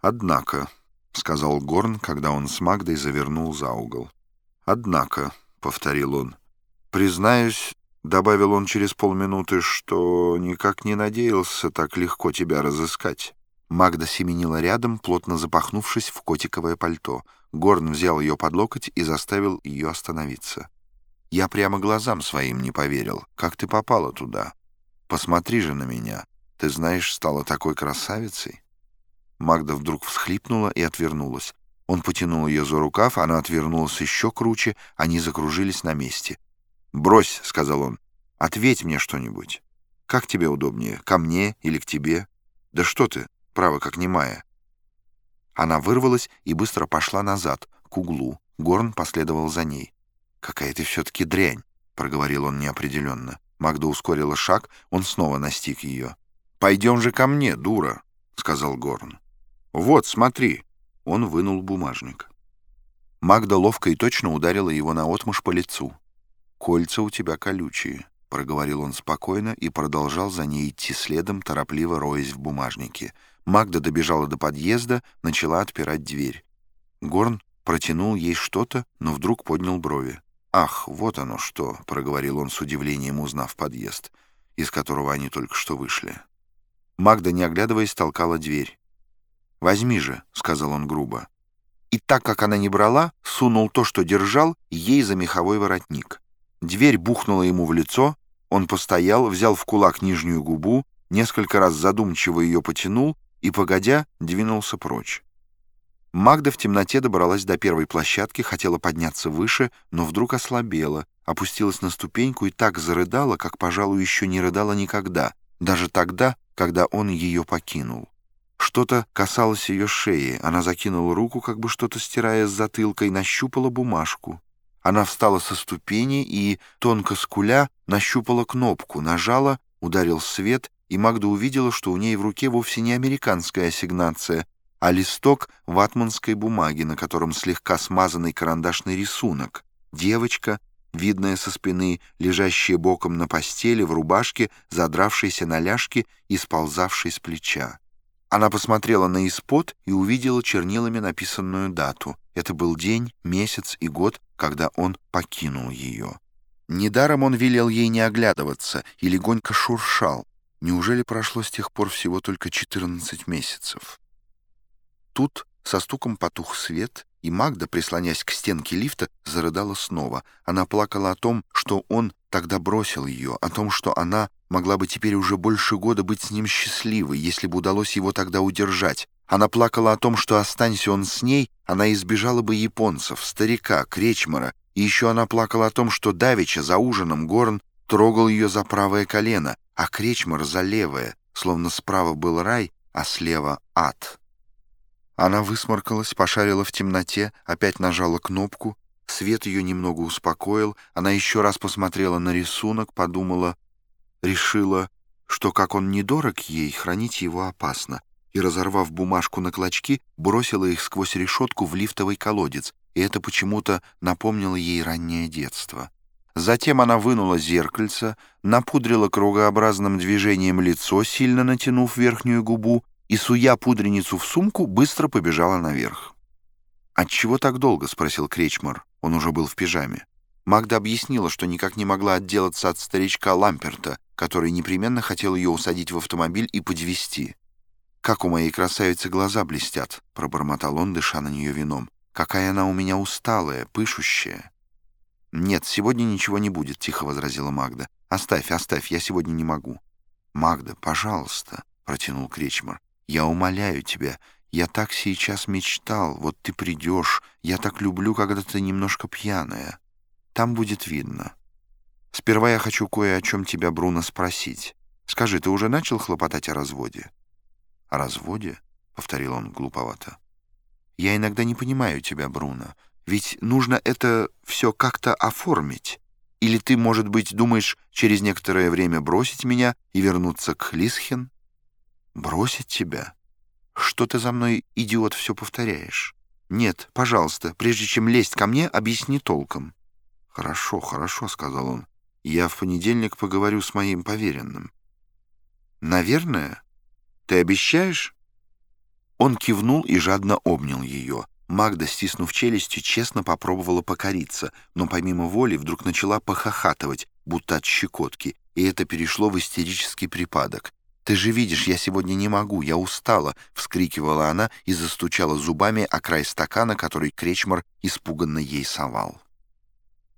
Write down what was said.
«Однако», — сказал Горн, когда он с Магдой завернул за угол. «Однако», — повторил он, — «признаюсь, — добавил он через полминуты, — что никак не надеялся так легко тебя разыскать». Магда семенила рядом, плотно запахнувшись в котиковое пальто. Горн взял ее под локоть и заставил ее остановиться. «Я прямо глазам своим не поверил. Как ты попала туда? Посмотри же на меня. Ты знаешь, стала такой красавицей». Магда вдруг всхлипнула и отвернулась. Он потянул ее за рукав, она отвернулась еще круче, они закружились на месте. «Брось», — сказал он, — «ответь мне что-нибудь. Как тебе удобнее, ко мне или к тебе? Да что ты, право, как немая». Она вырвалась и быстро пошла назад, к углу. Горн последовал за ней. «Какая ты все-таки дрянь», — проговорил он неопределенно. Магда ускорила шаг, он снова настиг ее. «Пойдем же ко мне, дура», — сказал Горн. «Вот, смотри». Он вынул бумажник. Магда ловко и точно ударила его наотмашь по лицу. «Кольца у тебя колючие», — проговорил он спокойно и продолжал за ней идти следом, торопливо роясь в бумажнике. Магда добежала до подъезда, начала отпирать дверь. Горн протянул ей что-то, но вдруг поднял брови. «Ах, вот оно что», — проговорил он с удивлением, узнав подъезд, из которого они только что вышли. Магда, не оглядываясь, толкала дверь. «Возьми же», — сказал он грубо. И так как она не брала, сунул то, что держал, ей за меховой воротник. Дверь бухнула ему в лицо, он постоял, взял в кулак нижнюю губу, несколько раз задумчиво ее потянул и, погодя, двинулся прочь. Магда в темноте добралась до первой площадки, хотела подняться выше, но вдруг ослабела, опустилась на ступеньку и так зарыдала, как, пожалуй, еще не рыдала никогда, даже тогда, когда он ее покинул. Что-то касалось ее шеи. Она закинула руку, как бы что-то стирая с затылка, и нащупала бумажку. Она встала со ступени и, тонко скуля, нащупала кнопку, нажала, ударил свет, и Магда увидела, что у ней в руке вовсе не американская ассигнация, а листок ватманской бумаги, на котором слегка смазанный карандашный рисунок. Девочка, видная со спины, лежащая боком на постели, в рубашке, задравшейся на ляжке и сползавшей с плеча. Она посмотрела на испод и увидела чернилами написанную дату. Это был день, месяц и год, когда он покинул ее. Недаром он велел ей не оглядываться и легонько шуршал. Неужели прошло с тех пор всего только 14 месяцев? Тут со стуком потух свет, и Магда, прислонясь к стенке лифта, зарыдала снова. Она плакала о том, что он тогда бросил ее, о том, что она могла бы теперь уже больше года быть с ним счастливой, если бы удалось его тогда удержать. Она плакала о том, что, останься он с ней, она избежала бы японцев, старика, кречмара, и еще она плакала о том, что Давича за ужином Горн трогал ее за правое колено, а кречмар за левое, словно справа был рай, а слева — ад. Она высморкалась, пошарила в темноте, опять нажала кнопку, свет ее немного успокоил, она еще раз посмотрела на рисунок, подумала — решила, что как он недорог ей, хранить его опасно, и, разорвав бумажку на клочки, бросила их сквозь решетку в лифтовый колодец, и это почему-то напомнило ей раннее детство. Затем она вынула зеркальце, напудрила кругообразным движением лицо, сильно натянув верхнюю губу, и, суя пудреницу в сумку, быстро побежала наверх. «Отчего так долго?» — спросил Кречмар. Он уже был в пижаме. Магда объяснила, что никак не могла отделаться от старичка Ламперта, который непременно хотел ее усадить в автомобиль и подвезти. «Как у моей красавицы глаза блестят», — пробормотал он, дыша на нее вином. «Какая она у меня усталая, пышущая». «Нет, сегодня ничего не будет», — тихо возразила Магда. «Оставь, оставь, я сегодня не могу». «Магда, пожалуйста», — протянул Кречмар. «Я умоляю тебя, я так сейчас мечтал, вот ты придешь, я так люблю, когда ты немножко пьяная». Там будет видно. Сперва я хочу кое о чем тебя, Бруно, спросить. Скажи, ты уже начал хлопотать о разводе?» «О разводе?» — повторил он глуповато. «Я иногда не понимаю тебя, Бруно. Ведь нужно это все как-то оформить. Или ты, может быть, думаешь через некоторое время бросить меня и вернуться к Лисхен?» «Бросить тебя? Что ты за мной, идиот, все повторяешь? Нет, пожалуйста, прежде чем лезть ко мне, объясни толком». «Хорошо, хорошо», — сказал он. «Я в понедельник поговорю с моим поверенным». «Наверное? Ты обещаешь?» Он кивнул и жадно обнял ее. Магда, стиснув челюсти, честно попробовала покориться, но помимо воли вдруг начала похохатывать, будто от щекотки, и это перешло в истерический припадок. «Ты же видишь, я сегодня не могу, я устала!» — вскрикивала она и застучала зубами о край стакана, который Кречмар испуганно ей совал.